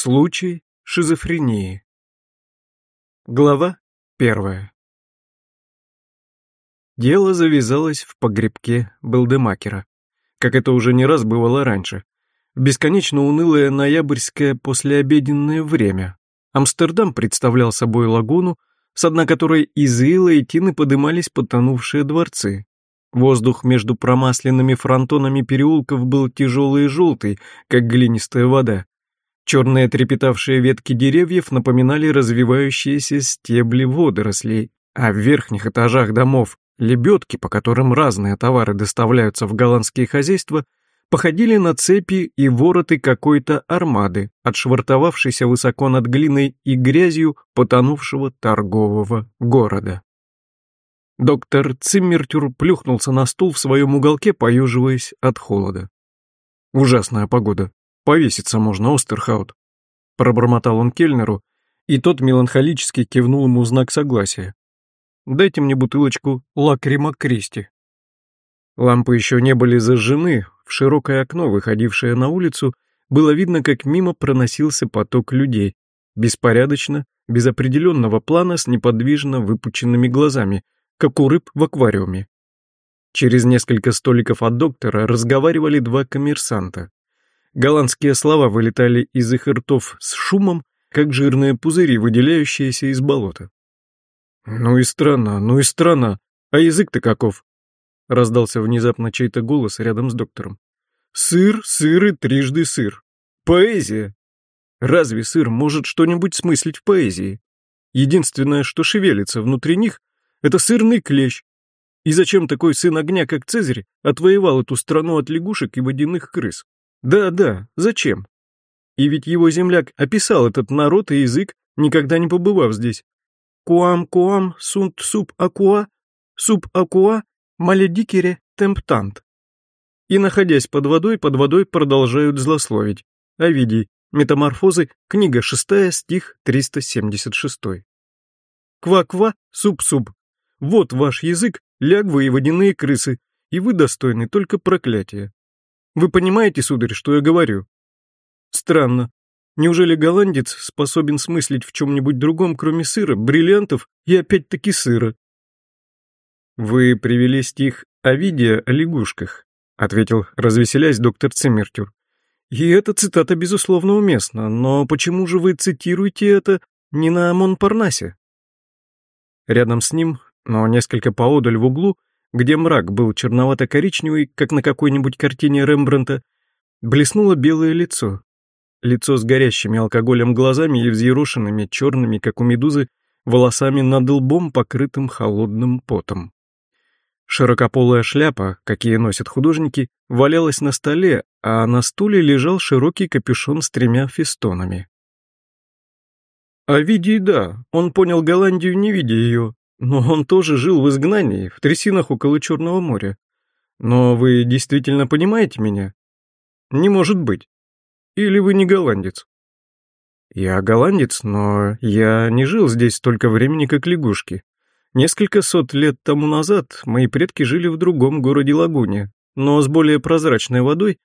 Случай шизофрении. Глава первая. Дело завязалось в погребке Белдемакера, как это уже не раз бывало раньше. В бесконечно унылое ноябрьское послеобеденное время. Амстердам представлял собой лагуну, с дна которой из ила и тины подымались потонувшие дворцы. Воздух между промасленными фронтонами переулков был тяжелый и желтый, как глинистая вода. Черные трепетавшие ветки деревьев напоминали развивающиеся стебли водорослей, а в верхних этажах домов лебедки, по которым разные товары доставляются в голландские хозяйства, походили на цепи и вороты какой-то армады, отшвартовавшейся высоко над глиной и грязью потонувшего торгового города. Доктор Циммертюр плюхнулся на стул в своем уголке, поюживаясь от холода. Ужасная погода. Повеситься можно, Остерхаут. Пробормотал он кельнеру, и тот меланхолически кивнул ему знак согласия. «Дайте мне бутылочку лакрима Кристи». Лампы еще не были зажжены, в широкое окно, выходившее на улицу, было видно, как мимо проносился поток людей, беспорядочно, без определенного плана, с неподвижно выпученными глазами, как у рыб в аквариуме. Через несколько столиков от доктора разговаривали два коммерсанта. Голландские слова вылетали из их ртов с шумом, как жирные пузыри, выделяющиеся из болота. «Ну и страна, ну и страна! А язык-то каков?» Раздался внезапно чей-то голос рядом с доктором. «Сыр, сыр и трижды сыр. Поэзия! Разве сыр может что-нибудь смыслить в поэзии? Единственное, что шевелится внутри них, это сырный клещ. И зачем такой сын огня, как Цезарь, отвоевал эту страну от лягушек и водяных крыс? Да-да, зачем? И ведь его земляк описал этот народ и язык, никогда не побывав здесь. Куам-куам сунт суп акуа, суп акуа маледикере темптант. И, находясь под водой, под водой продолжают злословить. Овидий, Метаморфозы, книга 6, стих 376. Ква-ква, суп-суп. Вот ваш язык, лягвы и водяные крысы, и вы достойны только проклятия. Вы понимаете, сударь, что я говорю? Странно. Неужели голландец способен смыслить в чем-нибудь другом, кроме сыра, бриллиантов и опять-таки сыра? Вы привели стих Овидия о лягушках, ответил, развеселясь доктор Циммертюр. И эта цитата, безусловно, уместна, но почему же вы цитируете это не на Монпарнасе? Рядом с ним, но несколько поодаль в углу, где мрак был черновато-коричневый, как на какой-нибудь картине Рембрандта, блеснуло белое лицо. Лицо с горящими алкоголем глазами и взъерошенными, черными, как у медузы, волосами над лбом, покрытым холодным потом. Широкополая шляпа, какие носят художники, валялась на столе, а на стуле лежал широкий капюшон с тремя фестонами. А види, да, он понял Голландию, не видя ее, но он тоже жил в изгнании, в трясинах около Черного моря. Но вы действительно понимаете меня? Не может быть. Или вы не голландец? Я голландец, но я не жил здесь столько времени, как лягушки. Несколько сот лет тому назад мои предки жили в другом городе Лагуне, но с более прозрачной водой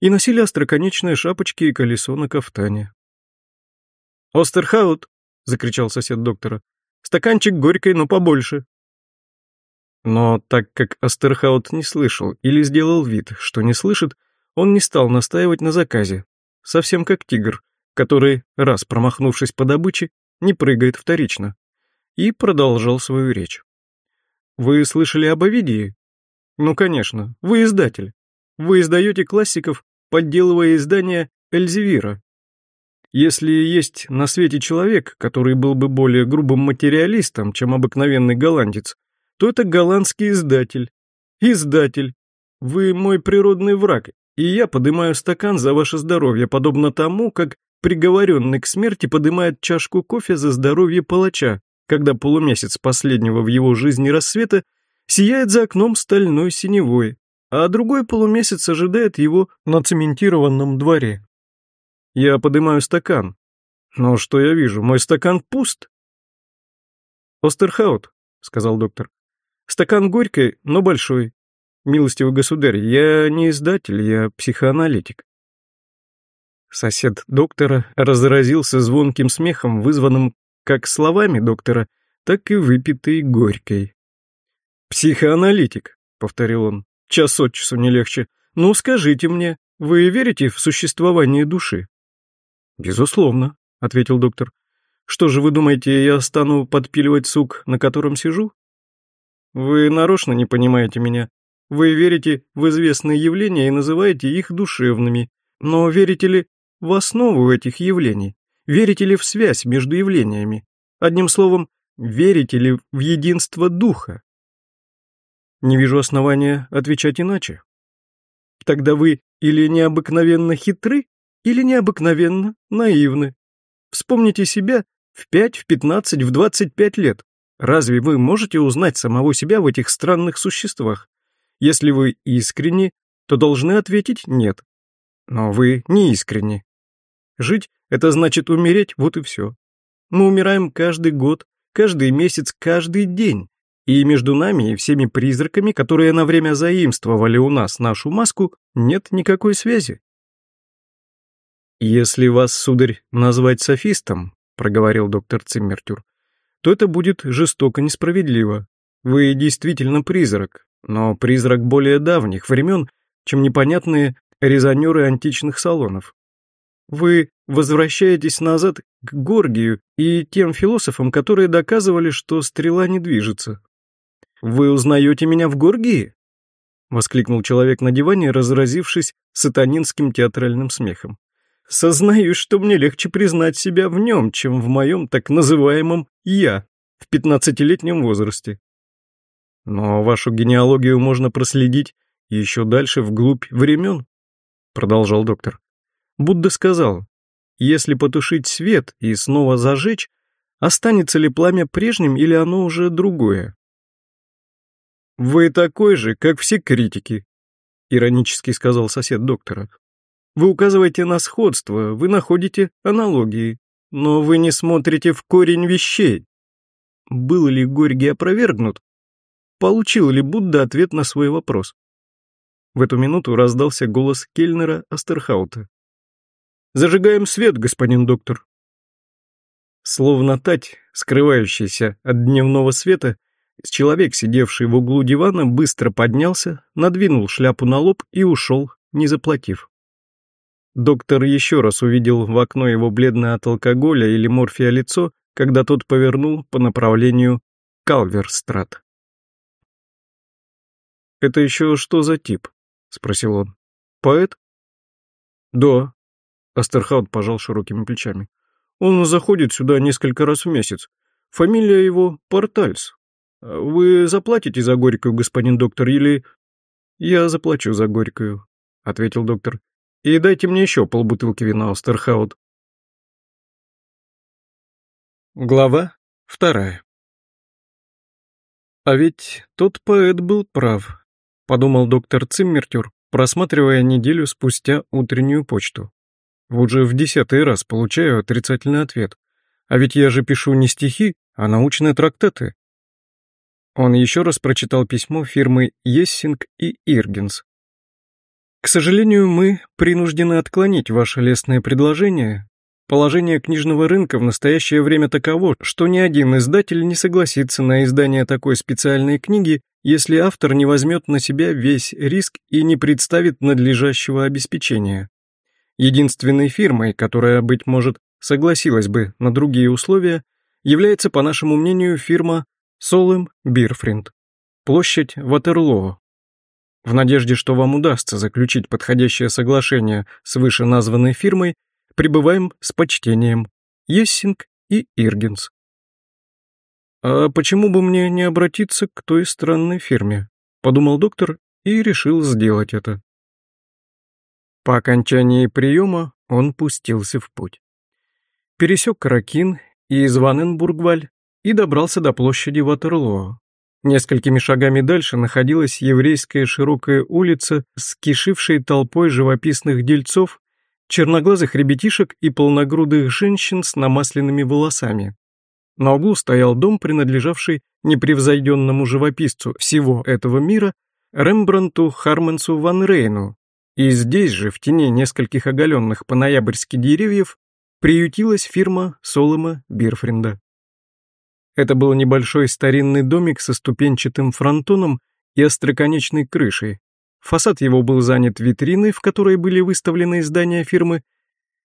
и носили остроконечные шапочки и колесо на кафтане. «Остерхаут!» — закричал сосед доктора. Стаканчик горькой, но побольше». Но так как Остерхаут не слышал или сделал вид, что не слышит, он не стал настаивать на заказе, совсем как тигр, который, раз промахнувшись по добыче, не прыгает вторично, и продолжал свою речь. «Вы слышали об Овидии? Ну, конечно, вы издатель. Вы издаете классиков, подделывая издание Эльзевира, если есть на свете человек, который был бы более грубым материалистом, чем обыкновенный голландец, то это голландский издатель. Издатель. Вы мой природный враг, и я поднимаю стакан за ваше здоровье, подобно тому, как приговоренный к смерти поднимает чашку кофе за здоровье палача, когда полумесяц последнего в его жизни рассвета сияет за окном стальной синевой, а другой полумесяц ожидает его на цементированном дворе. Я поднимаю стакан. Но что я вижу? Мой стакан пуст. «Остерхаут», — сказал доктор. «Стакан горькой, но большой. Милостивый государь, я не издатель, я психоаналитик». Сосед доктора разразился звонким смехом, вызванным как словами доктора, так и выпитой горькой. «Психоаналитик», — повторил он, — «час от часу не легче. Ну, скажите мне, вы верите в существование души?» «Безусловно», — ответил доктор. «Что же вы думаете, я стану подпиливать сук, на котором сижу?» «Вы нарочно не понимаете меня. Вы верите в известные явления и называете их душевными. Но верите ли в основу этих явлений? Верите ли в связь между явлениями? Одним словом, верите ли в единство духа? Не вижу основания отвечать иначе. Тогда вы или необыкновенно хитры, или необыкновенно наивны. Вспомните себя в 5, в 15, в 25 лет. Разве вы можете узнать самого себя в этих странных существах? Если вы искренни, то должны ответить «нет». Но вы не искренни. Жить — это значит умереть, вот и все. Мы умираем каждый год, каждый месяц, каждый день. И между нами и всеми призраками, которые на время заимствовали у нас нашу маску, нет никакой связи. «Если вас, сударь, назвать софистом», — проговорил доктор Циммертюр, то это будет жестоко несправедливо. Вы действительно призрак, но призрак более давних времен, чем непонятные резонеры античных салонов. Вы возвращаетесь назад к Горгию и тем философам, которые доказывали, что стрела не движется. «Вы узнаете меня в Горгии?» — воскликнул человек на диване, разразившись сатанинским театральным смехом. «Сознаюсь, что мне легче признать себя в нем, чем в моем так называемом «я» в пятнадцатилетнем возрасте. Но вашу генеалогию можно проследить еще дальше вглубь времен, продолжал доктор. Будда сказал, если потушить свет и снова зажечь, останется ли пламя прежним или оно уже другое? «Вы такой же, как все критики», — иронически сказал сосед доктора. «Вы указываете на сходство, вы находите аналогии, но вы не смотрите в корень вещей. Был ли Горький опровергнут? Получил ли Будда ответ на свой вопрос? В эту минуту раздался голос Кельнера Астерхаута. «Зажигаем свет, господин доктор». Словно тать, скрывающаяся от дневного света, человек, сидевший в углу дивана, быстро поднялся, надвинул шляпу на лоб и ушел, не заплатив. Доктор еще раз увидел в окно его бледное от алкоголя или морфия лицо, когда тот повернул по направлению Калверстрат. «Это еще что за тип?» — спросил он. «Поэт?» «Да». Остерхаут пожал широкими плечами. «Он заходит сюда несколько раз в месяц. Фамилия его Портальс. Вы заплатите за Горькую, господин доктор, или...» «Я заплачу за Горькую», — ответил доктор. «И дайте мне еще полбутылки вина, Остерхаут». Глава вторая. А ведь тот поэт был прав подумал доктор Циммертюр, просматривая неделю спустя утреннюю почту. Уже в десятый раз получаю отрицательный ответ. А ведь я же пишу не стихи, а научные трактаты. Он еще раз прочитал письмо фирмы Ессинг и Иргенс. К сожалению, мы принуждены отклонить ваше лестное предложение. Положение книжного рынка в настоящее время таково, что ни один издатель не согласится на издание такой специальной книги если автор не возьмет на себя весь риск и не представит надлежащего обеспечения. Единственной фирмой, которая, быть может, согласилась бы на другие условия, является, по нашему мнению, фирма Солем Бирфринд, площадь Ватерлоо. В надежде, что вам удастся заключить подходящее соглашение с вышеназванной фирмой, пребываем с почтением Ессинг и Иргенс. «А почему бы мне не обратиться к той странной фирме?» — подумал доктор и решил сделать это. По окончании приема он пустился в путь. Пересек Каракин и Званенбургваль и добрался до площади Ватерлоо. Несколькими шагами дальше находилась еврейская широкая улица с кишившей толпой живописных дельцов, черноглазых ребятишек и полногрудых женщин с намасленными волосами. На углу стоял дом, принадлежавший непревзойденному живописцу всего этого мира Рембранту Харменсу ван Рейну, И здесь же, в тени нескольких оголенных по-ноябрьски деревьев, приютилась фирма Солома Бирфринда. Это был небольшой старинный домик со ступенчатым фронтоном и остроконечной крышей. Фасад его был занят витриной, в которой были выставлены издания фирмы.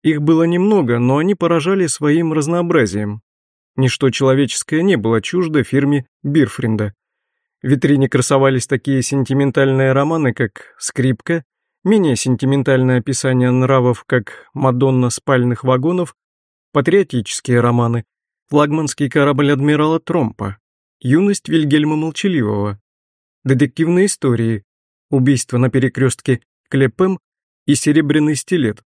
Их было немного, но они поражали своим разнообразием. Ничто человеческое не было чуждо фирме Бирфринда. В витрине красовались такие сентиментальные романы, как «Скрипка», менее сентиментальное описание нравов, как «Мадонна спальных вагонов», патриотические романы, флагманский корабль адмирала Тромпа, юность Вильгельма Молчаливого, детективные истории, убийство на перекрестке Клепем и серебряный стилет,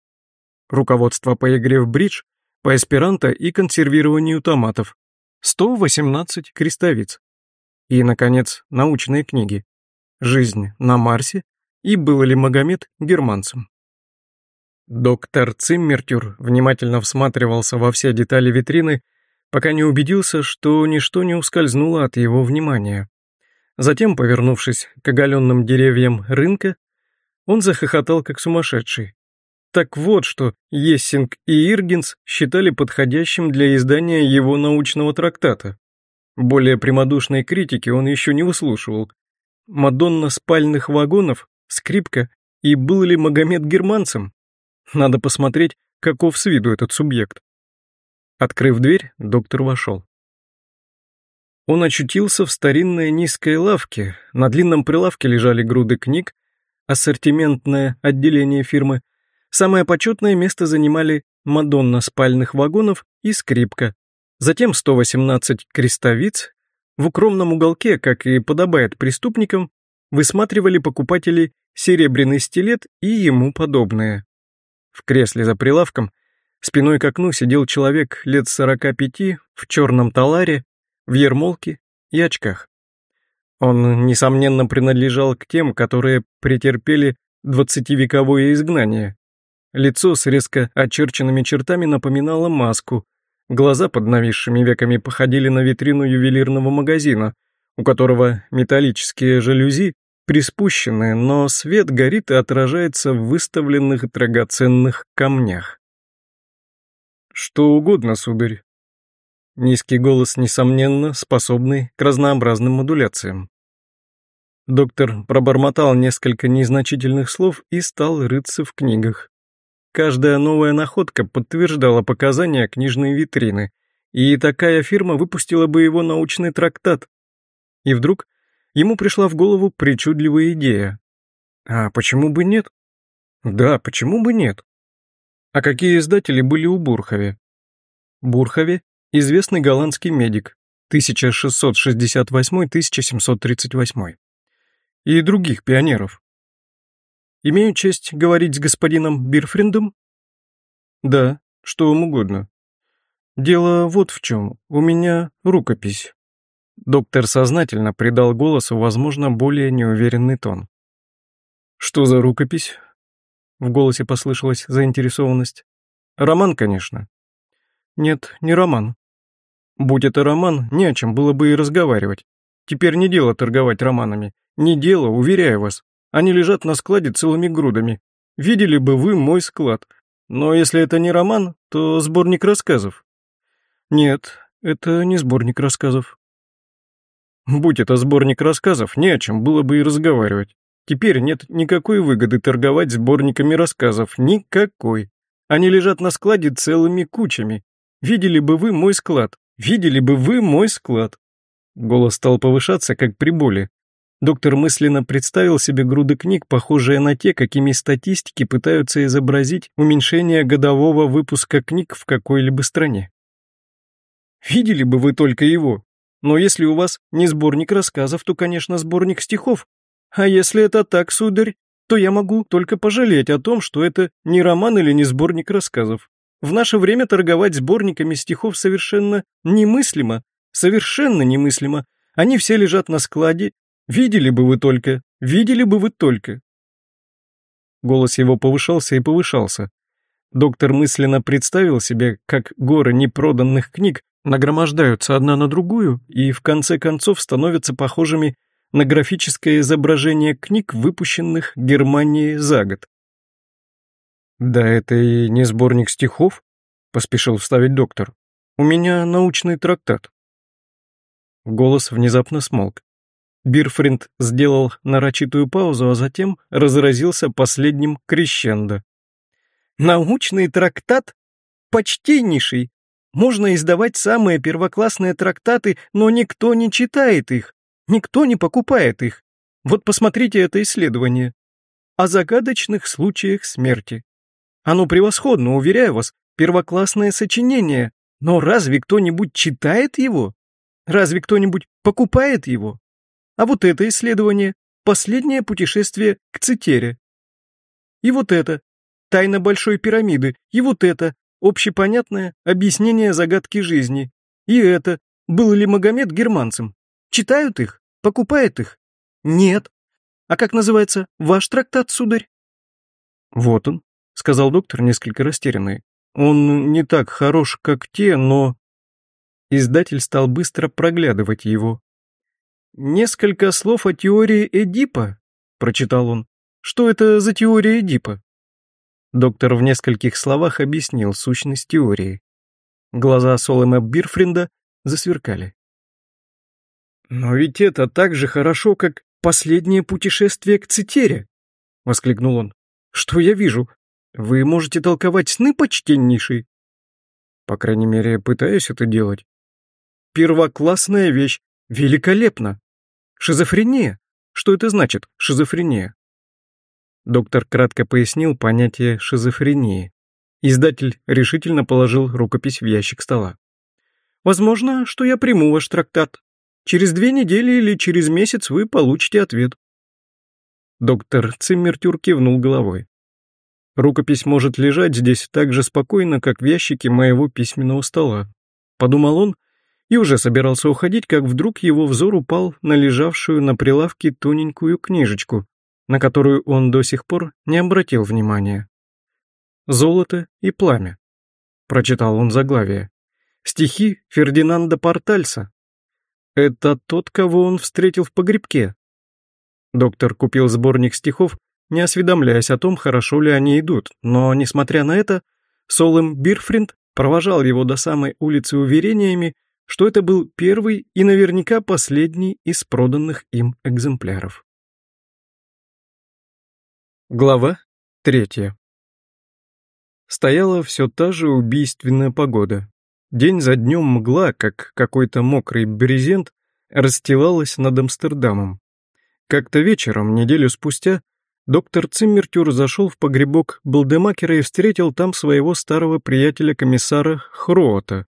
руководство по игре в бридж, по эсперанто и консервированию томатов, 118 крестовиц. И, наконец, научные книги. «Жизнь на Марсе» и «Был ли Магомед германцем?». Доктор Циммертюр внимательно всматривался во все детали витрины, пока не убедился, что ничто не ускользнуло от его внимания. Затем, повернувшись к оголенным деревьям рынка, он захохотал как сумасшедший. Так вот, что Ессинг и Иргинс считали подходящим для издания его научного трактата. Более прямодушной критики он еще не выслушивал. Мадонна спальных вагонов, скрипка и был ли Магомед германцем? Надо посмотреть, каков с виду этот субъект. Открыв дверь, доктор вошел. Он очутился в старинной низкой лавке, на длинном прилавке лежали груды книг, ассортиментное отделение фирмы. Самое почетное место занимали Мадонна спальных вагонов и скрипка. Затем 118 крестовиц. В укромном уголке, как и подобает преступникам, высматривали покупатели серебряный стилет и ему подобное. В кресле за прилавком спиной к окну сидел человек лет 45 в черном таларе в ермолке и очках. Он, несомненно, принадлежал к тем, которые претерпели двадцативековое изгнание. Лицо с резко очерченными чертами напоминало маску, глаза под нависшими веками походили на витрину ювелирного магазина, у которого металлические жалюзи приспущены, но свет горит и отражается в выставленных драгоценных камнях. «Что угодно, сударь», Низкий голос, несомненно, способный к разнообразным модуляциям. Доктор пробормотал несколько незначительных слов и стал рыться в книгах. Каждая новая находка подтверждала показания книжной витрины, и такая фирма выпустила бы его научный трактат. И вдруг ему пришла в голову причудливая идея. А почему бы нет? Да, почему бы нет? А какие издатели были у Бурхове? Бурхове известный голландский медик 1668-1738 и других пионеров. Имею честь говорить с господином Бирфриндом? Да, что вам угодно. Дело вот в чем, у меня рукопись. Доктор сознательно придал голосу, возможно, более неуверенный тон. Что за рукопись? В голосе послышалась заинтересованность. Роман, конечно. Нет, не роман. Будь это роман, не о чем было бы и разговаривать. Теперь не дело торговать романами. Не дело, уверяю вас. Они лежат на складе целыми грудами. Видели бы вы мой склад. Но если это не роман, то сборник рассказов. Нет, это не сборник рассказов. Будь это сборник рассказов, не о чем было бы и разговаривать. Теперь нет никакой выгоды торговать сборниками рассказов. Никакой. Они лежат на складе целыми кучами. Видели бы вы мой склад. Видели бы вы мой склад!» Голос стал повышаться, как при боли. Доктор мысленно представил себе груды книг, похожие на те, какими статистики пытаются изобразить уменьшение годового выпуска книг в какой-либо стране. «Видели бы вы только его! Но если у вас не сборник рассказов, то, конечно, сборник стихов. А если это так, сударь, то я могу только пожалеть о том, что это не роман или не сборник рассказов. В наше время торговать сборниками стихов совершенно немыслимо, совершенно немыслимо. Они все лежат на складе. Видели бы вы только, видели бы вы только. Голос его повышался и повышался. Доктор мысленно представил себе, как горы непроданных книг нагромождаются одна на другую и в конце концов становятся похожими на графическое изображение книг, выпущенных Германией за год. Да это и не сборник стихов, поспешил вставить доктор. У меня научный трактат. Голос внезапно смолк. Бирфринд сделал нарочитую паузу, а затем разразился последним крещендо. «Научный трактат? Почтеннейший! Можно издавать самые первоклассные трактаты, но никто не читает их, никто не покупает их. Вот посмотрите это исследование. О загадочных случаях смерти. Оно превосходно, уверяю вас, первоклассное сочинение. Но разве кто-нибудь читает его? Разве кто-нибудь покупает его? А вот это исследование — последнее путешествие к Цитере. И вот это — тайна Большой пирамиды. И вот это — общепонятное объяснение загадки жизни. И это — был ли Магомед германцем? Читают их? Покупают их? Нет. А как называется ваш трактат, сударь? Вот он, сказал доктор, несколько растерянный. Он не так хорош, как те, но... Издатель стал быстро проглядывать его. «Несколько слов о теории Эдипа», — прочитал он. «Что это за теория Эдипа?» Доктор в нескольких словах объяснил сущность теории. Глаза Солома Бирфринда засверкали. «Но ведь это так же хорошо, как последнее путешествие к Цитере!» — воскликнул он. «Что я вижу? Вы можете толковать сны, почтеннейший?» «По крайней мере, пытаюсь это делать». «Первоклассная вещь! Великолепно! Шизофрения! Что это значит, шизофрения?» Доктор кратко пояснил понятие шизофрении. Издатель решительно положил рукопись в ящик стола. «Возможно, что я приму ваш трактат. Через две недели или через месяц вы получите ответ». Доктор Циммертюр кивнул головой. «Рукопись может лежать здесь так же спокойно, как в ящике моего письменного стола», — подумал он, и уже собирался уходить, как вдруг его взор упал на лежавшую на прилавке тоненькую книжечку, на которую он до сих пор не обратил внимания. «Золото и пламя», — прочитал он заглавие. «Стихи Фердинанда Портальса, это тот, кого он встретил в погребке. Доктор купил сборник стихов, не осведомляясь о том, хорошо ли они идут, но, несмотря на это, Солем Бирфринд провожал его до самой улицы уверениями, что это был первый и наверняка последний из проданных им экземпляров. Глава третья. Стояла все та же убийственная погода. День за днем мгла, как какой-то мокрый брезент, расстилалась над Амстердамом. Как-то вечером, неделю спустя, доктор Циммертюр зашел в погребок Балдемакера и встретил там своего старого приятеля-комиссара Хроота.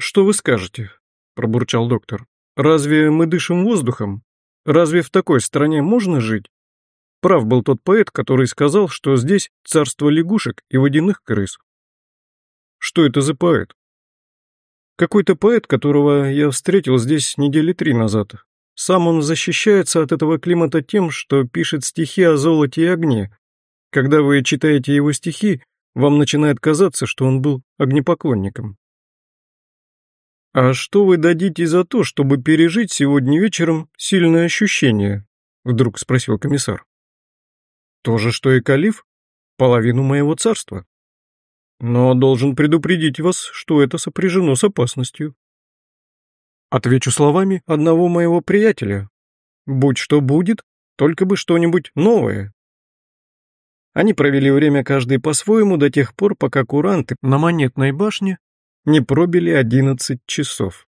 «Что вы скажете?» — пробурчал доктор. «Разве мы дышим воздухом? Разве в такой стране можно жить?» Прав был тот поэт, который сказал, что здесь царство лягушек и водяных крыс. Что это за поэт? Какой-то поэт, которого я встретил здесь недели три назад. Сам он защищается от этого климата тем, что пишет стихи о золоте и огне. Когда вы читаете его стихи, вам начинает казаться, что он был огнепоклонником. «А что вы дадите за то, чтобы пережить сегодня вечером сильное ощущение?» — вдруг спросил комиссар. «То же, что и калиф? Половину моего царства». Но должен предупредить вас, что это сопряжено с опасностью. Отвечу словами одного моего приятеля. Будь что будет, только бы что-нибудь новое. Они провели время каждый по-своему до тех пор, пока куранты на монетной башне не пробили одиннадцать часов.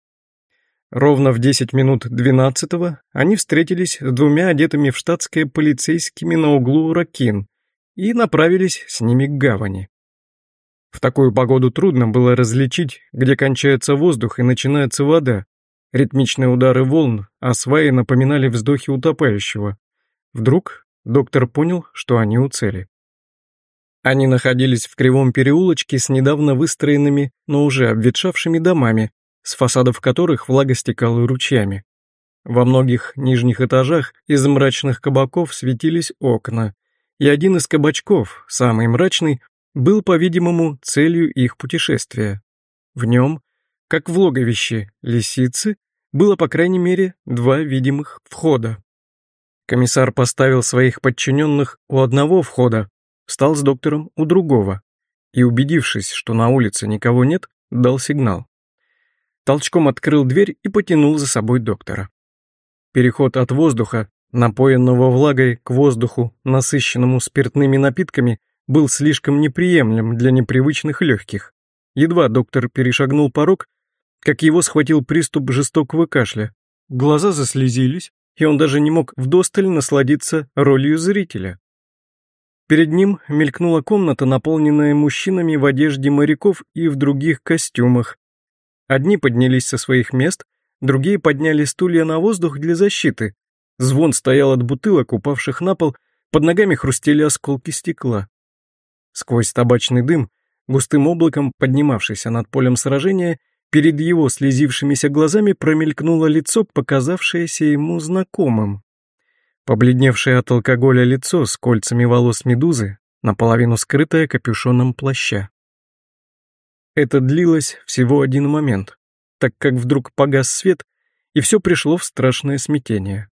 Ровно в десять минут двенадцатого они встретились с двумя одетыми в штатское полицейскими на углу Ракин и направились с ними к гавани. В такую погоду трудно было различить, где кончается воздух и начинается вода. Ритмичные удары волн, а сваи напоминали вздохи утопающего. Вдруг доктор понял, что они у цели. Они находились в кривом переулочке с недавно выстроенными, но уже обветшавшими домами, с фасадов которых влага стекала ручьями. Во многих нижних этажах из мрачных кабаков светились окна, и один из кабачков, самый мрачный, был, по-видимому, целью их путешествия. В нем, как в логовище лисицы, было, по крайней мере, два видимых входа. Комиссар поставил своих подчиненных у одного входа, встал с доктором у другого и, убедившись, что на улице никого нет, дал сигнал. Толчком открыл дверь и потянул за собой доктора. Переход от воздуха, напоенного влагой, к воздуху, насыщенному спиртными напитками, был слишком неприемлем для непривычных легких. Едва доктор перешагнул порог, как его схватил приступ жестокого кашля. Глаза заслезились, и он даже не мог вдосталь насладиться ролью зрителя. Перед ним мелькнула комната, наполненная мужчинами в одежде моряков и в других костюмах. Одни поднялись со своих мест, другие подняли стулья на воздух для защиты. Звон стоял от бутылок, упавших на пол, под ногами хрустели осколки стекла. Сквозь табачный дым, густым облаком поднимавшийся над полем сражения, Перед его слезившимися глазами промелькнуло лицо, показавшееся ему знакомым. Побледневшее от алкоголя лицо с кольцами волос медузы, наполовину скрытое капюшоном плаща. Это длилось всего один момент, так как вдруг погас свет, и все пришло в страшное смятение.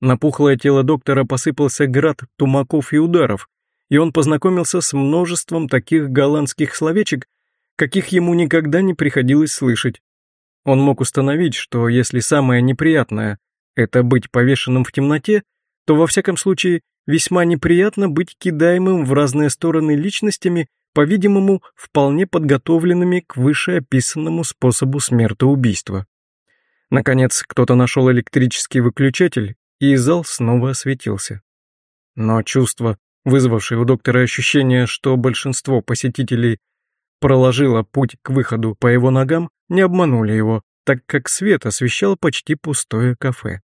На пухлое тело доктора посыпался град тумаков и ударов, и он познакомился с множеством таких голландских словечек, каких ему никогда не приходилось слышать. Он мог установить, что если самое неприятное — это быть повешенным в темноте, то во всяком случае весьма неприятно быть кидаемым в разные стороны личностями, по-видимому, вполне подготовленными к вышеописанному способу смертоубийства. Наконец, кто-то нашел электрический выключатель, и зал снова осветился. Но чувство, вызвавшее у доктора ощущение, что большинство посетителей проложила путь к выходу по его ногам, не обманули его, так как свет освещал почти пустое кафе.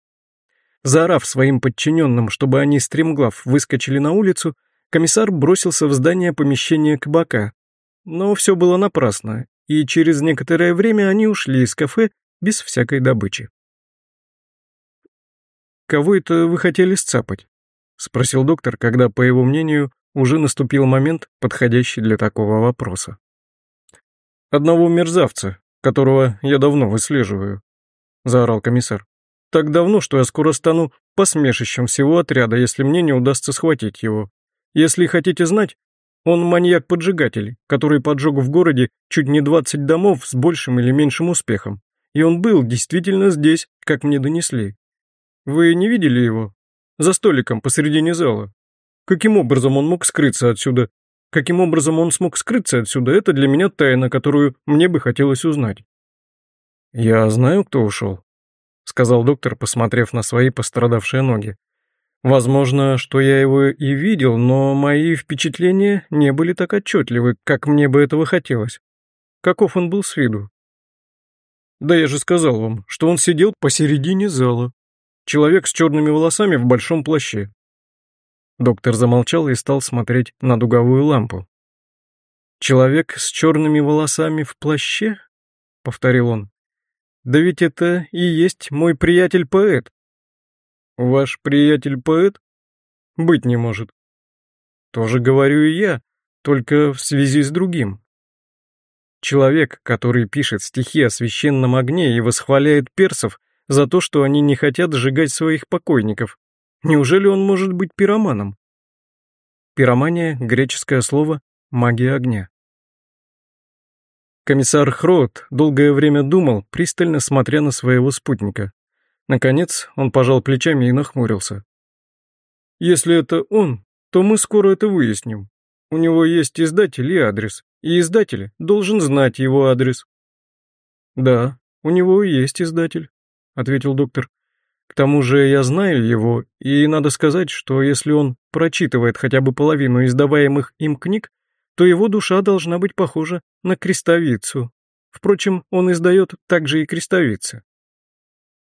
Заорав своим подчиненным, чтобы они стремглав выскочили на улицу, комиссар бросился в здание помещения кабака. Но все было напрасно, и через некоторое время они ушли из кафе без всякой добычи. «Кого это вы хотели сцапать?» — спросил доктор, когда, по его мнению, уже наступил момент, подходящий для такого вопроса. «Одного мерзавца, которого я давно выслеживаю», — заорал комиссар. «Так давно, что я скоро стану посмешищем всего отряда, если мне не удастся схватить его. Если хотите знать, он маньяк-поджигатель, который поджег в городе чуть не 20 домов с большим или меньшим успехом. И он был действительно здесь, как мне донесли. Вы не видели его? За столиком посередине зала. Каким образом он мог скрыться отсюда Каким образом он смог скрыться отсюда, это для меня тайна, которую мне бы хотелось узнать. «Я знаю, кто ушел», — сказал доктор, посмотрев на свои пострадавшие ноги. «Возможно, что я его и видел, но мои впечатления не были так отчетливы, как мне бы этого хотелось. Каков он был с виду?» «Да я же сказал вам, что он сидел посередине зала. Человек с черными волосами в большом плаще. Доктор замолчал и стал смотреть на дуговую лампу. «Человек с черными волосами в плаще?» — повторил он. «Да ведь это и есть мой приятель-поэт». «Ваш приятель-поэт?» «Быть не может». «Тоже говорю и я, только в связи с другим». Человек, который пишет стихи о священном огне и восхваляет персов за то, что они не хотят сжигать своих покойников, Неужели он может быть пироманом? Пиромания — греческое слово «магия огня». Комиссар Хрот долгое время думал, пристально смотря на своего спутника. Наконец он пожал плечами и нахмурился. «Если это он, то мы скоро это выясним. У него есть издатель и адрес, и издатель должен знать его адрес». «Да, у него есть издатель», — ответил доктор. К тому же я знаю его, и надо сказать, что если он прочитывает хотя бы половину издаваемых им книг, то его душа должна быть похожа на крестовицу. Впрочем, он издает также и крестовицы.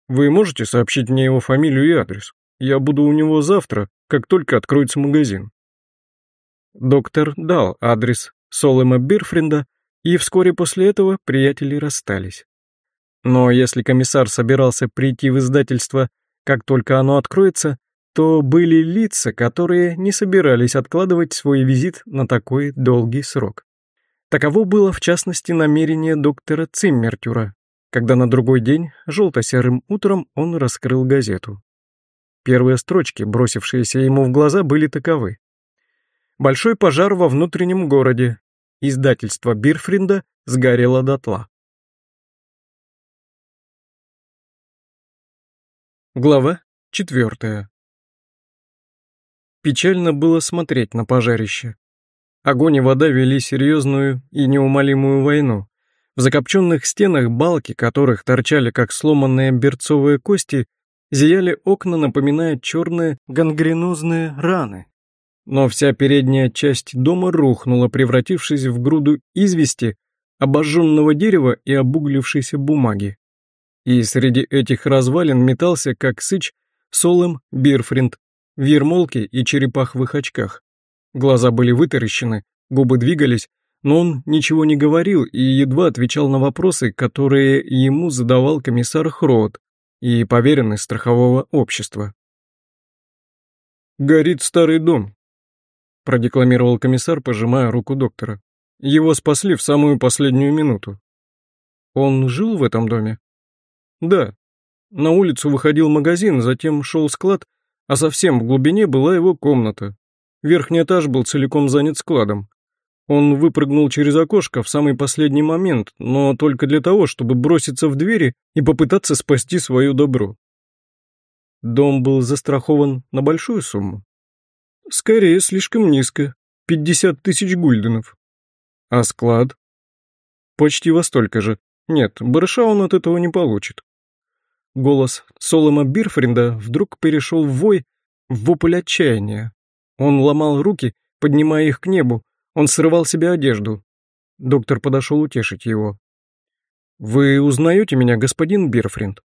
Вы можете сообщить мне его фамилию и адрес? Я буду у него завтра, как только откроется магазин. Доктор дал адрес Солема Бирфренда, и вскоре после этого приятели расстались. Но если комиссар собирался прийти в издательство, как только оно откроется, то были лица, которые не собирались откладывать свой визит на такой долгий срок. Таково было, в частности, намерение доктора Циммертюра, когда на другой день, желто-серым утром, он раскрыл газету. Первые строчки, бросившиеся ему в глаза, были таковы. Большой пожар во внутреннем городе. Издательство Бирфринда сгорело дотла. Глава четвертая. Печально было смотреть на пожарище. Огонь и вода вели серьезную и неумолимую войну. В закопченных стенах балки, которых торчали как сломанные берцовые кости, зияли окна, напоминая черные гангренозные раны. Но вся передняя часть дома рухнула, превратившись в груду извести, обожженного дерева и обуглившейся бумаги. И среди этих развалин метался, как сыч, Солем Бирфринд, в ермолке и черепаховых очках. Глаза были вытаращены, губы двигались, но он ничего не говорил и едва отвечал на вопросы, которые ему задавал комиссар Хроот и поверенный страхового общества. «Горит старый дом», — продекламировал комиссар, пожимая руку доктора. «Его спасли в самую последнюю минуту». «Он жил в этом доме?» «Да. На улицу выходил магазин, затем шел склад, а совсем в глубине была его комната. Верхний этаж был целиком занят складом. Он выпрыгнул через окошко в самый последний момент, но только для того, чтобы броситься в двери и попытаться спасти свое добро. Дом был застрахован на большую сумму. Скорее, слишком низко. 50 тысяч гульденов. А склад? Почти во столько же. Нет, барыша он от этого не получит. Голос Солома Бирфринда вдруг перешел в вой, в вопль отчаяния. Он ломал руки, поднимая их к небу, он срывал себе одежду. Доктор подошел утешить его. «Вы узнаете меня, господин Бирфринд?»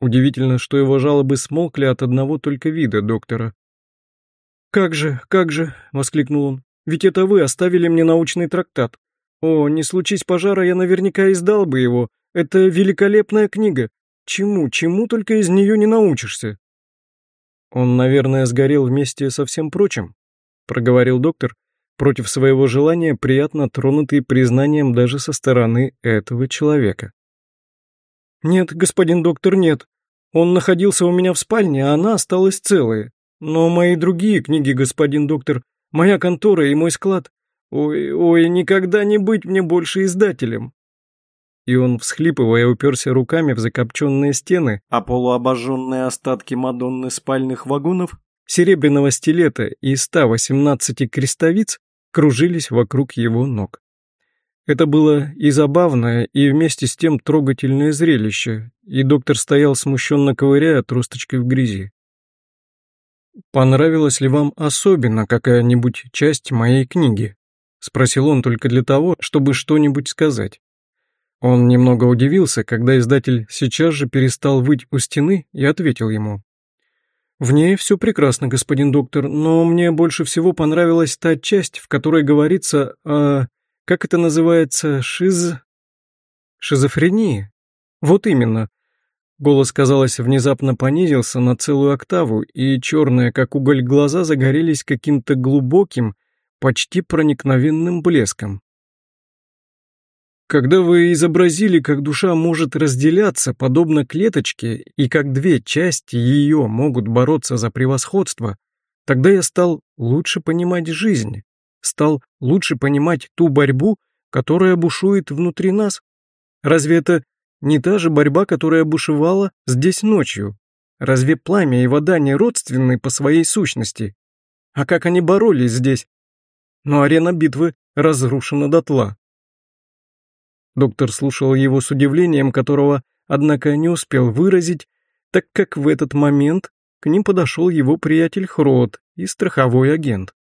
Удивительно, что его жалобы смолкли от одного только вида доктора. «Как же, как же!» — воскликнул он. «Ведь это вы оставили мне научный трактат. О, не случись пожара, я наверняка издал бы его. Это великолепная книга. Чему, чему только из нее не научишься?» «Он, наверное, сгорел вместе со всем прочим», — проговорил доктор, против своего желания, приятно тронутый признанием даже со стороны этого человека. «Нет, господин доктор, нет. Он находился у меня в спальне, а она осталась целая. Но мои другие книги, господин доктор, моя контора и мой склад... Ой, ой, никогда не быть мне больше издателем!» И он, всхлипывая, уперся руками в закопченные стены, а полуобожженные остатки Мадонны спальных вагонов, серебряного стилета и 118 крестовиц кружились вокруг его ног. Это было и забавное, и вместе с тем трогательное зрелище, и доктор стоял смущенно ковыряя тросточкой в грязи. «Понравилась ли вам особенно какая-нибудь часть моей книги?» — спросил он только для того, чтобы что-нибудь сказать. Он немного удивился, когда издатель сейчас же перестал выть у стены и ответил ему. В ней все прекрасно, господин доктор, но мне больше всего понравилась та часть, в которой говорится о... как это называется, шиз... шизофрении. Вот именно. Голос, казалось, внезапно понизился на целую октаву, и черные, как уголь, глаза загорелись каким-то глубоким, почти проникновенным блеском. Когда вы изобразили, как душа может разделяться, подобно клеточке, и как две части ее могут бороться за превосходство, тогда я стал лучше понимать жизнь, стал лучше понимать ту борьбу, которая бушует внутри нас. Разве это не та же борьба, которая бушевала здесь ночью? Разве пламя и вода не родственны по своей сущности? А как они боролись здесь? Но арена битвы разрушена дотла. Доктор слушал его с удивлением, которого, однако, не успел выразить, так как в этот момент к ним подошел его приятель Хрот и страховой агент.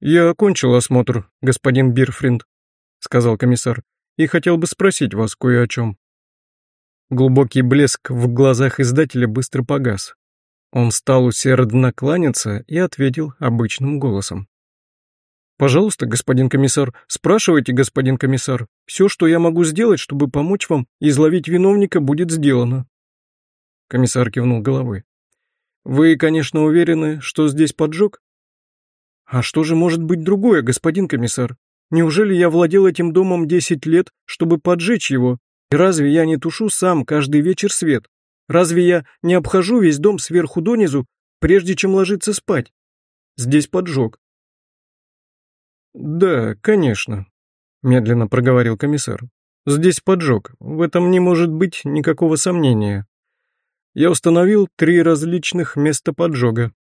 «Я окончил осмотр, господин Бирфринд», — сказал комиссар, «и хотел бы спросить вас кое о чем». Глубокий блеск в глазах издателя быстро погас. Он стал усердно кланяться и ответил обычным голосом. «Пожалуйста, господин комиссар, спрашивайте, господин комиссар. Все, что я могу сделать, чтобы помочь вам изловить виновника, будет сделано». Комиссар кивнул головой. «Вы, конечно, уверены, что здесь поджог?» «А что же может быть другое, господин комиссар? Неужели я владел этим домом десять лет, чтобы поджечь его? И разве я не тушу сам каждый вечер свет? Разве я не обхожу весь дом сверху донизу, прежде чем ложиться спать? здесь поджог». «Да, конечно», — медленно проговорил комиссар. «Здесь поджог, в этом не может быть никакого сомнения. Я установил три различных места поджога.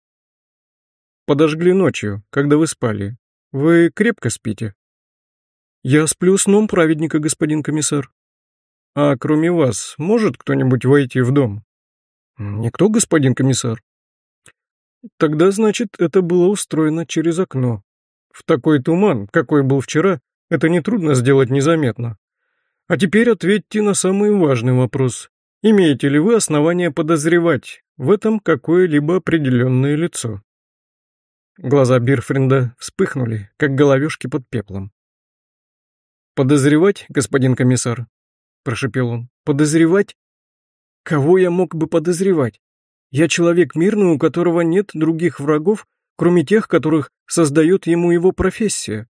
Подожгли ночью, когда вы спали. Вы крепко спите?» «Я сплю сном праведника, господин комиссар». «А кроме вас, может кто-нибудь войти в дом?» «Никто, господин комиссар». «Тогда, значит, это было устроено через окно. В такой туман, какой был вчера, это нетрудно сделать незаметно. А теперь ответьте на самый важный вопрос. Имеете ли вы основания подозревать в этом какое-либо определенное лицо?» Глаза Бирфренда вспыхнули, как головешки под пеплом. «Подозревать, господин комиссар?» – прошепел он. «Подозревать? Кого я мог бы подозревать? Я человек мирный, у которого нет других врагов, кроме тех, которых создает ему его профессия.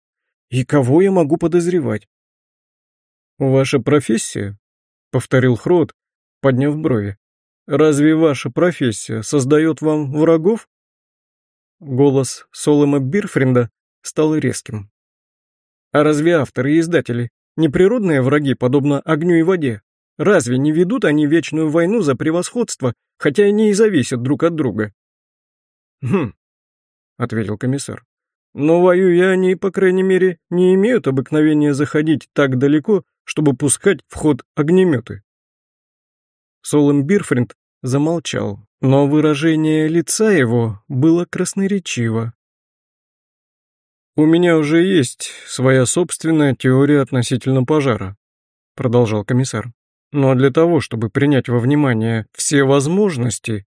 И кого я могу подозревать?» «Ваша профессия?» — повторил Хрот, подняв брови. «Разве ваша профессия создает вам врагов?» Голос Солома Бирфренда стал резким. А разве авторы и издатели не природные враги, подобно огню и воде? Разве не ведут они вечную войну за превосходство, хотя и не и зависят друг от друга? Хм, ответил комиссар. Но воюя они, по крайней мере, не имеют обыкновения заходить так далеко, чтобы пускать в ход огнеметы. Солом Бирфринд замолчал, но выражение лица его было красноречиво. «У меня уже есть своя собственная теория относительно пожара», продолжал комиссар. «Но для того, чтобы принять во внимание все возможности,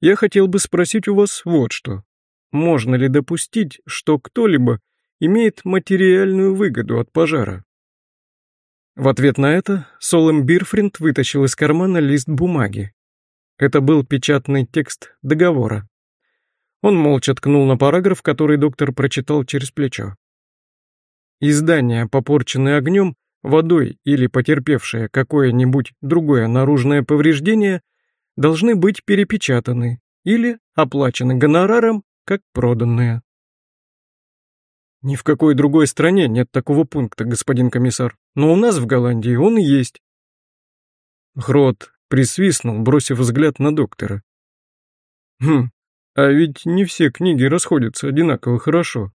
я хотел бы спросить у вас вот что. Можно ли допустить, что кто-либо имеет материальную выгоду от пожара?» В ответ на это Солем Бирфринд вытащил из кармана лист бумаги. Это был печатный текст договора. Он молча ткнул на параграф, который доктор прочитал через плечо. Издания, попорченные огнем, водой или потерпевшие какое-нибудь другое наружное повреждение, должны быть перепечатаны или оплачены гонораром, как проданные. Ни в какой другой стране нет такого пункта, господин комиссар, но у нас в Голландии он есть. Грот присвистнул, бросив взгляд на доктора. Хм, а ведь не все книги расходятся одинаково хорошо.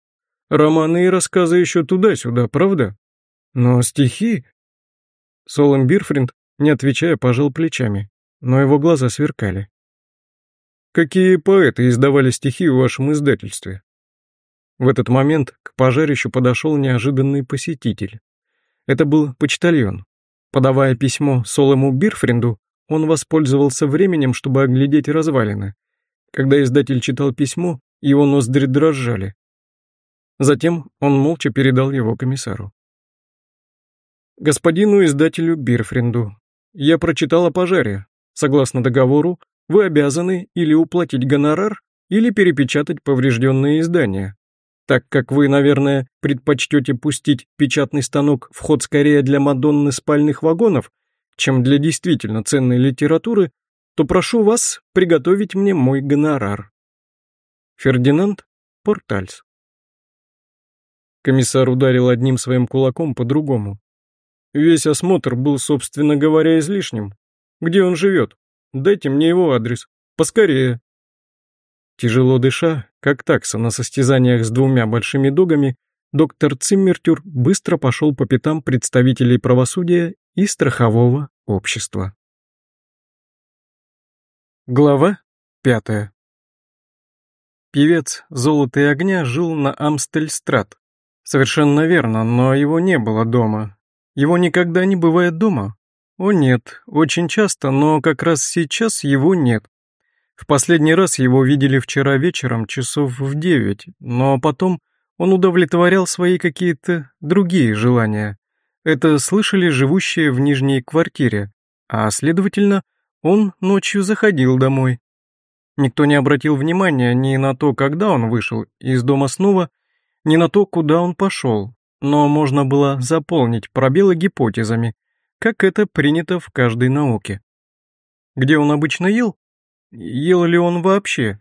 Романы и рассказы еще туда-сюда, правда? Но стихи... Солом Бирфринд, не отвечая, пожал плечами, но его глаза сверкали. Какие поэты издавали стихи в вашем издательстве? В этот момент к пожарищу подошел неожиданный посетитель. Это был почтальон. Подавая письмо Солому Бирфринду, он воспользовался временем, чтобы оглядеть развалины, когда издатель читал письмо, его ноздри дрожали. Затем он молча передал его комиссару. «Господину издателю Бирфренду, я прочитал о пожаре. Согласно договору, вы обязаны или уплатить гонорар, или перепечатать поврежденные издания. Так как вы, наверное, предпочтете пустить печатный станок в ход скорее для Мадонны спальных вагонов, чем для действительно ценной литературы, то прошу вас приготовить мне мой гонорар. Фердинанд Портальс. Комиссар ударил одним своим кулаком по другому. Весь осмотр был, собственно говоря, излишним. Где он живет? Дайте мне его адрес. Поскорее. Тяжело дыша, как такса на состязаниях с двумя большими догами, доктор Циммертюр быстро пошел по пятам представителей правосудия и страхового общества. Глава пятая. Певец «Золото и огня» жил на Амстельстрат. Совершенно верно, но его не было дома. Его никогда не бывает дома. О нет, очень часто, но как раз сейчас его нет. В последний раз его видели вчера вечером часов в девять, но потом он удовлетворял свои какие-то другие желания. Это слышали живущие в нижней квартире, а, следовательно, он ночью заходил домой. Никто не обратил внимания ни на то, когда он вышел из дома снова, ни на то, куда он пошел, но можно было заполнить пробелы гипотезами, как это принято в каждой науке. Где он обычно ел? Ел ли он вообще?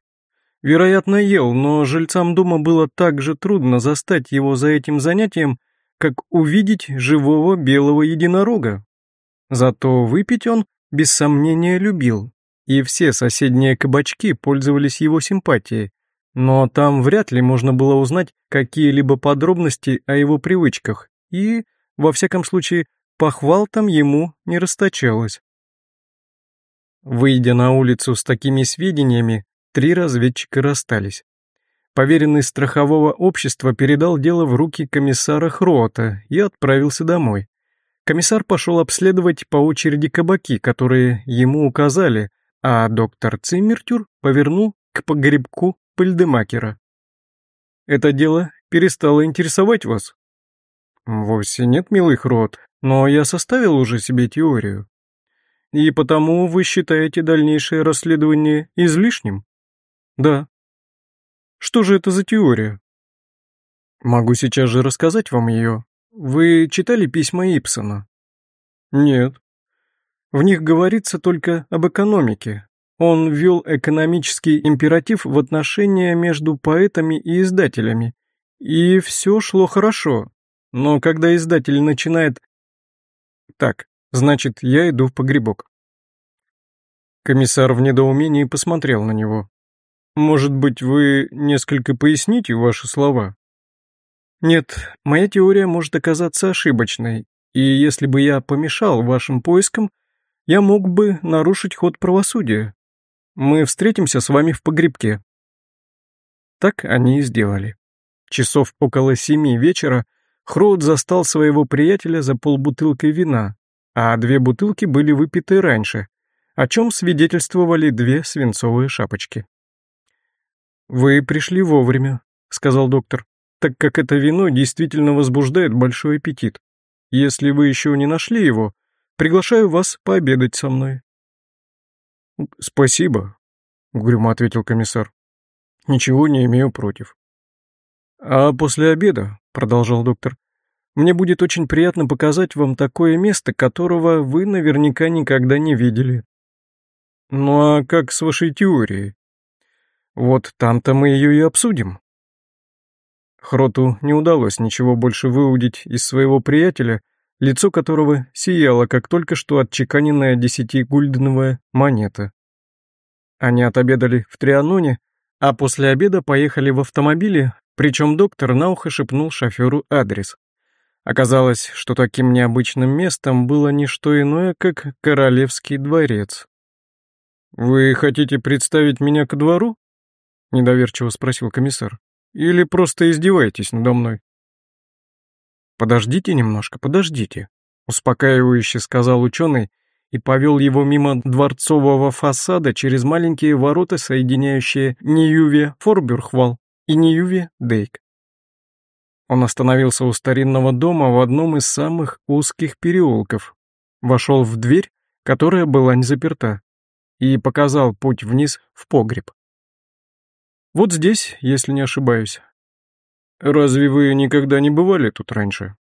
Вероятно, ел, но жильцам дома было так же трудно застать его за этим занятием, как увидеть живого белого единорога. Зато выпить он, без сомнения, любил, и все соседние кабачки пользовались его симпатией, но там вряд ли можно было узнать какие-либо подробности о его привычках, и, во всяком случае, похвал там ему не расточалось. Выйдя на улицу с такими сведениями, три разведчика расстались. Поверенный страхового общества передал дело в руки комиссара Хрота и отправился домой. Комиссар пошел обследовать по очереди кабаки, которые ему указали, а доктор Циммертюр повернул к погребку Пальдемакера. «Это дело перестало интересовать вас?» «Вовсе нет, милый Хрот, но я составил уже себе теорию. И потому вы считаете дальнейшее расследование излишним?» «Да». «Что же это за теория?» «Могу сейчас же рассказать вам ее. Вы читали письма Ипсона?» «Нет». В них говорится только об экономике. Он ввел экономический императив в отношения между поэтами и издателями. И все шло хорошо. Но когда издатель начинает... Так, значит, я иду в погребок. Комиссар в недоумении посмотрел на него. Может быть, вы несколько поясните ваши слова? Нет, моя теория может оказаться ошибочной, и если бы я помешал вашим поискам, я мог бы нарушить ход правосудия. Мы встретимся с вами в погребке». Так они и сделали. Часов около семи вечера Хроуд застал своего приятеля за полбутылкой вина, а две бутылки были выпиты раньше, о чем свидетельствовали две свинцовые шапочки. «Вы пришли вовремя», — сказал доктор, «так как это вино действительно возбуждает большой аппетит. Если вы еще не нашли его, приглашаю вас пообедать со мной». «Спасибо», — угрюмо ответил комиссар. «Ничего не имею против». «А после обеда», — продолжал доктор, «мне будет очень приятно показать вам такое место, которого вы наверняка никогда не видели». «Ну а как с вашей теорией?» «Вот там-то мы ее и обсудим». Хроту не удалось ничего больше выудить из своего приятеля, лицо которого сияло, как только что отчеканенная десятигульденовая монета. Они отобедали в Трианоне, а после обеда поехали в автомобиле, причем доктор на ухо шепнул шоферу адрес. Оказалось, что таким необычным местом было не что иное, как Королевский дворец. «Вы хотите представить меня ко двору?» — недоверчиво спросил комиссар. «Или просто издеваетесь надо мной?» «Подождите немножко, подождите», — успокаивающе сказал ученый и повел его мимо дворцового фасада через маленькие ворота, соединяющие Ниюве Форбюрхвал и Ниюве Дейк. Он остановился у старинного дома в одном из самых узких переулков, вошел в дверь, которая была не заперта, и показал путь вниз в погреб. Вот здесь, если не ошибаюсь. Разве вы никогда не бывали тут раньше?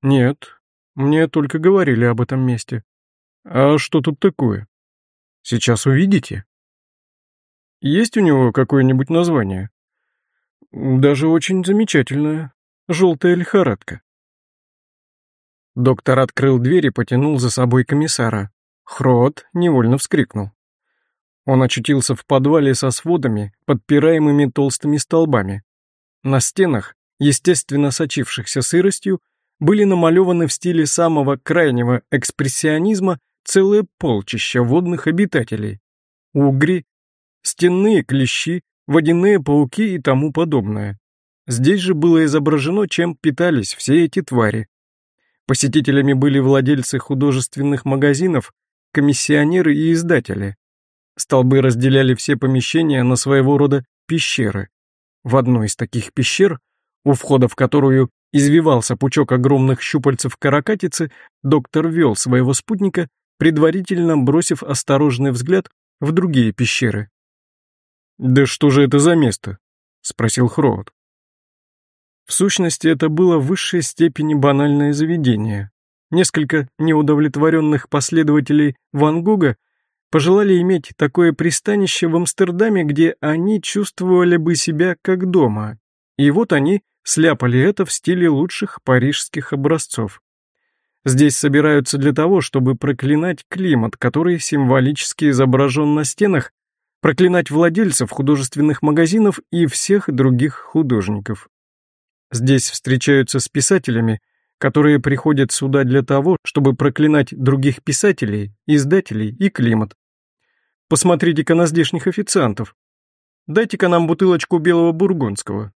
Нет, мне только говорили об этом месте. А что тут такое? Сейчас увидите. Есть у него какое-нибудь название? Даже очень замечательное. Желтая лихорадка. Доктор открыл дверь и потянул за собой комиссара. Хрот невольно вскрикнул. Он очутился в подвале со сводами, подпираемыми толстыми столбами. На стенах, естественно сочившихся сыростью, были намалеваны в стиле самого крайнего экспрессионизма целое полчища водных обитателей. Угри, стенные клещи, водяные пауки и тому подобное. Здесь же было изображено, чем питались все эти твари. Посетителями были владельцы художественных магазинов, комиссионеры и издатели. Столбы разделяли все помещения на своего рода пещеры. В одной из таких пещер, у входа в которую извивался пучок огромных щупальцев каракатицы, доктор вел своего спутника, предварительно бросив осторожный взгляд в другие пещеры. «Да что же это за место?» — спросил Хроот. В сущности, это было в высшей степени банальное заведение. Несколько неудовлетворенных последователей Ван Гога пожелали иметь такое пристанище в Амстердаме, где они чувствовали бы себя как дома. И вот они сляпали это в стиле лучших парижских образцов. Здесь собираются для того, чтобы проклинать климат, который символически изображен на стенах, проклинать владельцев художественных магазинов и всех других художников. Здесь встречаются с писателями, которые приходят сюда для того, чтобы проклинать других писателей, издателей и климат. Посмотрите-ка на здешних официантов. Дайте-ка нам бутылочку белого бургундского.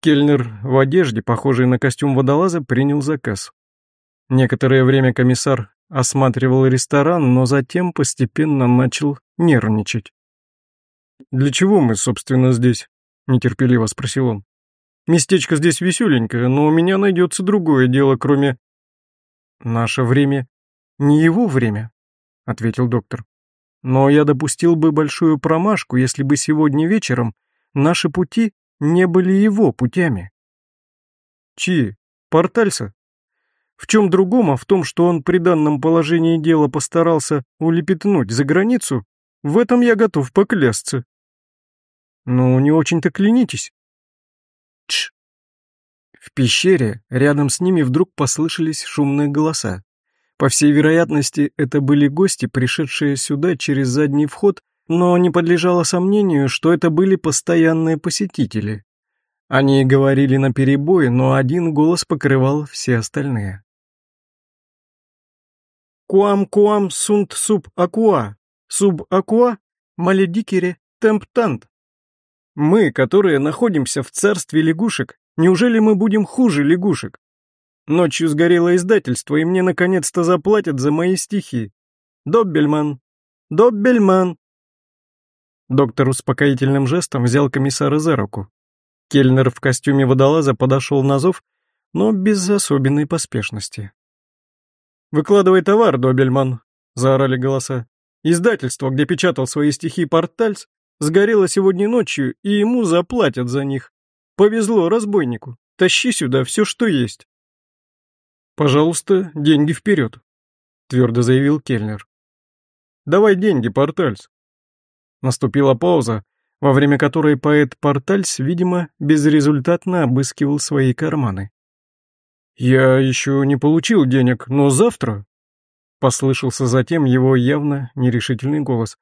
Кельнер в одежде, похожей на костюм водолаза, принял заказ. Некоторое время комиссар осматривал ресторан, но затем постепенно начал нервничать. «Для чего мы, собственно, здесь?» — нетерпеливо спросил он. «Местечко здесь веселенькое, но у меня найдется другое дело, кроме...» «Наше время не его время», — ответил доктор. «Но я допустил бы большую промашку, если бы сегодня вечером наши пути не были его путями». «Чьи? Портальса?» В чем другом, а в том, что он при данном положении дела постарался улепетнуть за границу, в этом я готов поклясться. Ну, не очень-то клянитесь. Тш. В пещере рядом с ними вдруг послышались шумные голоса. По всей вероятности, это были гости, пришедшие сюда через задний вход, но не подлежало сомнению, что это были постоянные посетители. Они говорили на перебой, но один голос покрывал все остальные. Куам-куам сунт суб акуа, суб акуа маледикере темптант. Мы, которые находимся в царстве лягушек, неужели мы будем хуже лягушек? Ночью сгорело издательство, и мне наконец-то заплатят за мои стихи. Доббельман! Доббельман!» Доктор успокоительным жестом взял комиссара за руку. Кельнер в костюме водолаза подошел на зов, но без особенной поспешности. «Выкладывай товар, Добельман!» — заорали голоса. «Издательство, где печатал свои стихи Портальц, сгорело сегодня ночью, и ему заплатят за них. Повезло разбойнику. Тащи сюда все, что есть». «Пожалуйста, деньги вперед», — твердо заявил Кельнер. «Давай деньги, Портальц». Наступила пауза, во время которой поэт Портальц, видимо, безрезультатно обыскивал свои карманы. «Я еще не получил денег, но завтра...» Послышался затем его явно нерешительный голос.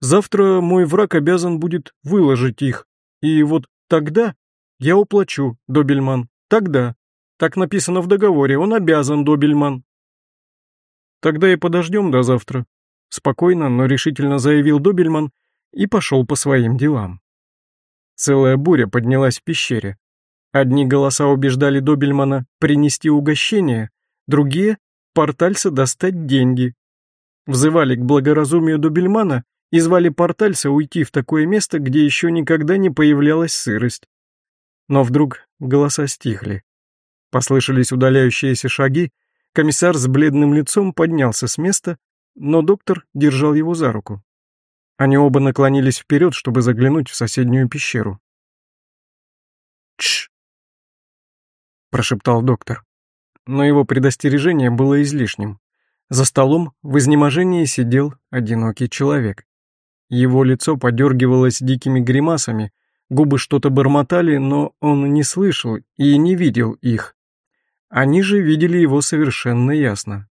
«Завтра мой враг обязан будет выложить их, и вот тогда я уплачу, Добельман, тогда. Так написано в договоре, он обязан, Добельман». «Тогда и подождем до завтра», — спокойно, но решительно заявил Добельман и пошел по своим делам. Целая буря поднялась в пещере. Одни голоса убеждали Добельмана принести угощение, другие — Портальса достать деньги. Взывали к благоразумию Добельмана и звали Портальса уйти в такое место, где еще никогда не появлялась сырость. Но вдруг голоса стихли. Послышались удаляющиеся шаги, комиссар с бледным лицом поднялся с места, но доктор держал его за руку. Они оба наклонились вперед, чтобы заглянуть в соседнюю пещеру. Тш! Прошептал доктор. Но его предостережение было излишним. За столом в изнеможении сидел одинокий человек. Его лицо подергивалось дикими гримасами, губы что-то бормотали, но он не слышал и не видел их. Они же видели его совершенно ясно.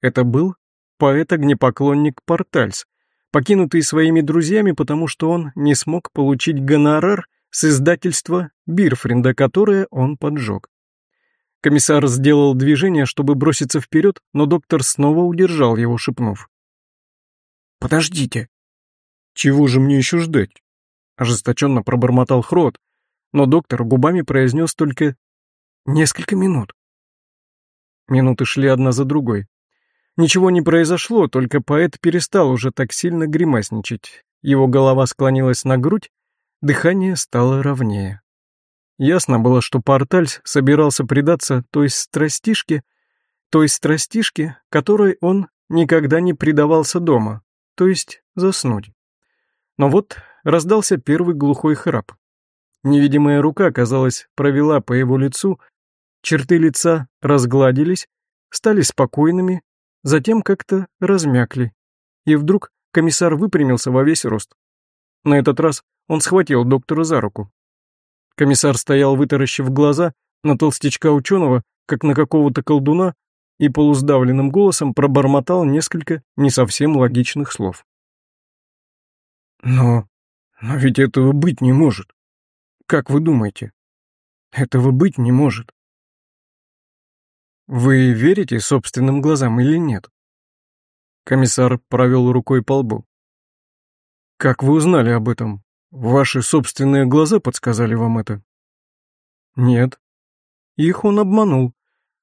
Это был поэт-огнепоклонник Портальс, покинутый своими друзьями, потому что он не смог получить гонорар с издательства Бирфринда, которое он поджег. Комиссар сделал движение, чтобы броситься вперед, но доктор снова удержал его, шепнув. «Подождите!» «Чего же мне еще ждать?» Ожесточенно пробормотал Хрот, но доктор губами произнес только «несколько минут». Минуты шли одна за другой. Ничего не произошло, только поэт перестал уже так сильно гримасничать. Его голова склонилась на грудь, дыхание стало ровнее. Ясно было, что Портальс собирался предаться той страстишке, той страстишке, которой он никогда не предавался дома, то есть заснуть. Но вот раздался первый глухой храп. Невидимая рука, казалось, провела по его лицу, черты лица разгладились, стали спокойными, затем как-то размякли. И вдруг комиссар выпрямился во весь рост. На этот раз он схватил доктора за руку. Комиссар стоял, вытаращив глаза, на толстячка ученого, как на какого-то колдуна, и полуздавленным голосом пробормотал несколько не совсем логичных слов. «Но... но ведь этого быть не может. Как вы думаете? Этого быть не может. Вы верите собственным глазам или нет?» Комиссар провел рукой по лбу. «Как вы узнали об этом? Ваши собственные глаза подсказали вам это?» «Нет». Их он обманул.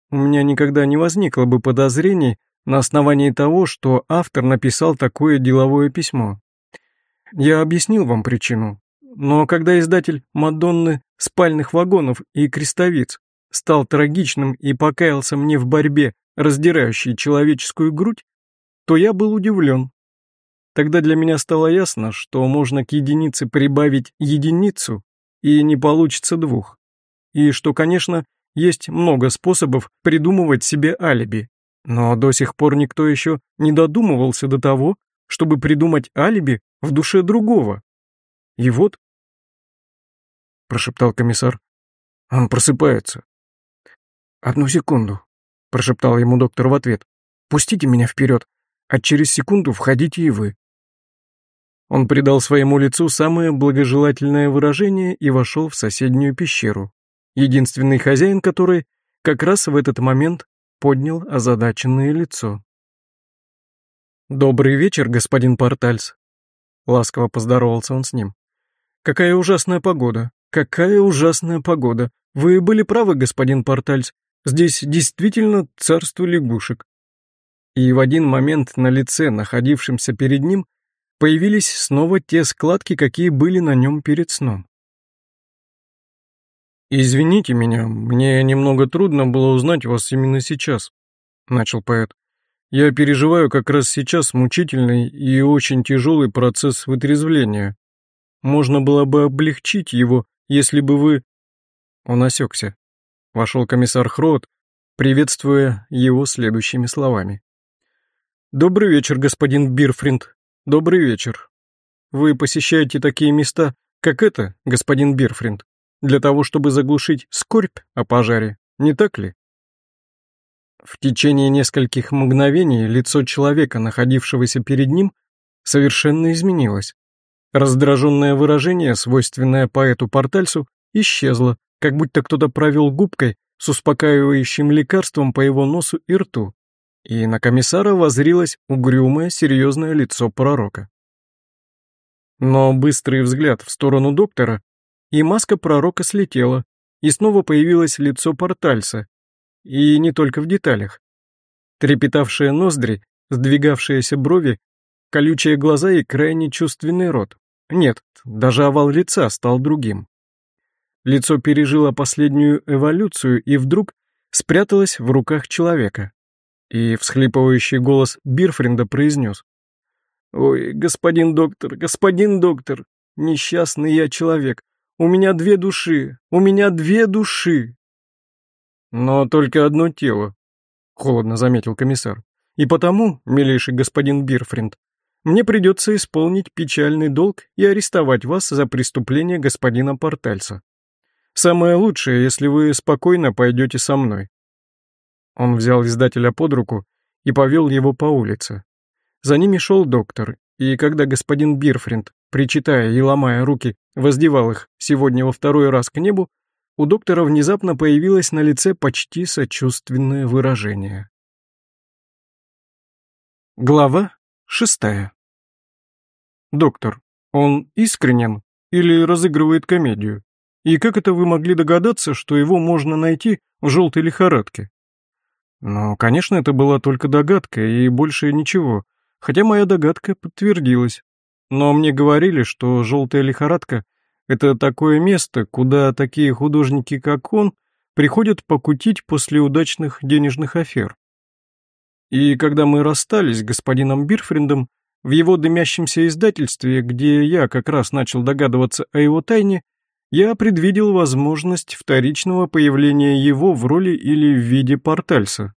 У меня никогда не возникло бы подозрений на основании того, что автор написал такое деловое письмо. Я объяснил вам причину, но когда издатель «Мадонны спальных вагонов» и «Крестовиц» стал трагичным и покаялся мне в борьбе, раздирающей человеческую грудь, то я был удивлен. Тогда для меня стало ясно, что можно к единице прибавить единицу, и не получится двух. И что, конечно, есть много способов придумывать себе алиби, но до сих пор никто еще не додумывался до того, чтобы придумать алиби в душе другого. И вот... Прошептал комиссар. Он просыпается. Одну секунду, прошептал ему доктор в ответ. Пустите меня вперед, а через секунду входите и вы. Он придал своему лицу самое благожелательное выражение и вошел в соседнюю пещеру, единственный хозяин которой как раз в этот момент поднял озадаченное лицо. «Добрый вечер, господин Портальс», — ласково поздоровался он с ним. «Какая ужасная погода, какая ужасная погода. Вы были правы, господин Портальс, здесь действительно царство лягушек и в один момент на лице, находившемся перед ним, появились снова те складки, какие были на нем перед сном. «Извините меня, мне немного трудно было узнать вас именно сейчас», — начал поэт. «Я переживаю как раз сейчас мучительный и очень тяжелый процесс вытрезвления. Можно было бы облегчить его, если бы вы...» Он осекся. Вошел комиссар Хрот, приветствуя его следующими словами. «Добрый вечер, господин Бирфринд. Добрый вечер. Вы посещаете такие места, как это, господин Бирфринд, для того, чтобы заглушить скорбь о пожаре, не так ли?» В течение нескольких мгновений лицо человека, находившегося перед ним, совершенно изменилось. Раздраженное выражение, свойственное поэту Портальсу, исчезло, как будто кто-то провел губкой с успокаивающим лекарством по его носу и рту и на комиссара возрилось угрюмое, серьезное лицо пророка. Но быстрый взгляд в сторону доктора, и маска пророка слетела, и снова появилось лицо портальса, и не только в деталях. Трепетавшие ноздри, сдвигавшиеся брови, колючие глаза и крайне чувственный рот. Нет, даже овал лица стал другим. Лицо пережило последнюю эволюцию и вдруг спряталось в руках человека и всхлипывающий голос Бирфринда произнес. «Ой, господин доктор, господин доктор, несчастный я человек, у меня две души, у меня две души!» «Но только одно тело», — холодно заметил комиссар. «И потому, милейший господин Бирфринд, мне придется исполнить печальный долг и арестовать вас за преступление господина Портальса. Самое лучшее, если вы спокойно пойдете со мной. Он взял издателя под руку и повел его по улице. За ними шел доктор, и когда господин Бирфринд, причитая и ломая руки, воздевал их сегодня во второй раз к небу, у доктора внезапно появилось на лице почти сочувственное выражение. Глава шестая. Доктор, он искренен или разыгрывает комедию? И как это вы могли догадаться, что его можно найти в желтой лихорадке? Но, конечно, это была только догадка и больше ничего, хотя моя догадка подтвердилась. Но мне говорили, что желтая лихорадка — это такое место, куда такие художники, как он, приходят покутить после удачных денежных афер. И когда мы расстались с господином Бирфриндом, в его дымящемся издательстве, где я как раз начал догадываться о его тайне, я предвидел возможность вторичного появления его в роли или в виде портальса.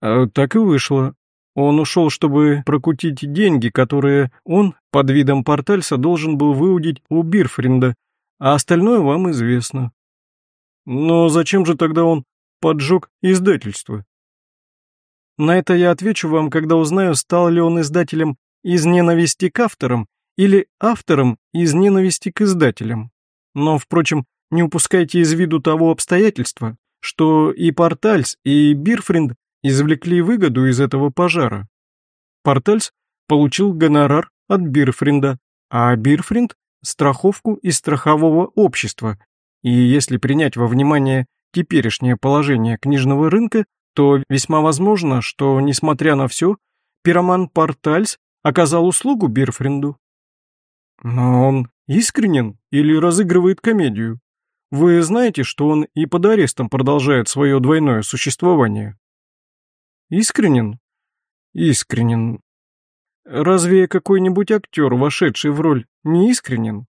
А так и вышло. Он ушел, чтобы прокутить деньги, которые он под видом портальса должен был выудить у Бирфринда, а остальное вам известно. Но зачем же тогда он поджег издательство? На это я отвечу вам, когда узнаю, стал ли он издателем из ненависти к авторам или автором из ненависти к издателям. Но, впрочем, не упускайте из виду того обстоятельства, что и Портальс, и Бирфринд извлекли выгоду из этого пожара. Портальс получил гонорар от Бирфринда, а Бирфринд – страховку из страхового общества, и если принять во внимание теперешнее положение книжного рынка, то весьма возможно, что, несмотря на все, пироман Портальс оказал услугу Бирфринду. Но он искренен или разыгрывает комедию? Вы знаете, что он и под арестом продолжает свое двойное существование? Искренен? Искренен. Разве какой-нибудь актер, вошедший в роль, не искренен?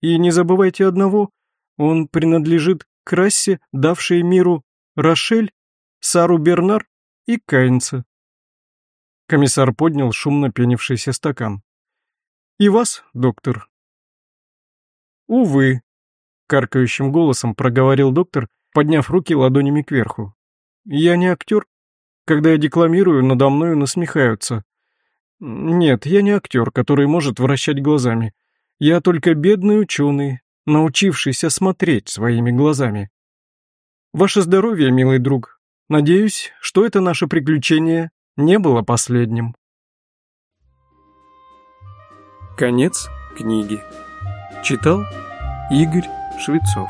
И не забывайте одного, он принадлежит к расе, давшей миру Рошель, Сару Бернар и Кайнца. Комиссар поднял шумно пенившийся стакан. «И вас, доктор?» «Увы», — каркающим голосом проговорил доктор, подняв руки ладонями кверху. «Я не актер. Когда я декламирую, надо мною насмехаются. Нет, я не актер, который может вращать глазами. Я только бедный ученый, научившийся смотреть своими глазами. Ваше здоровье, милый друг. Надеюсь, что это наше приключение не было последним. Конец книги. Читал Игорь Швецов.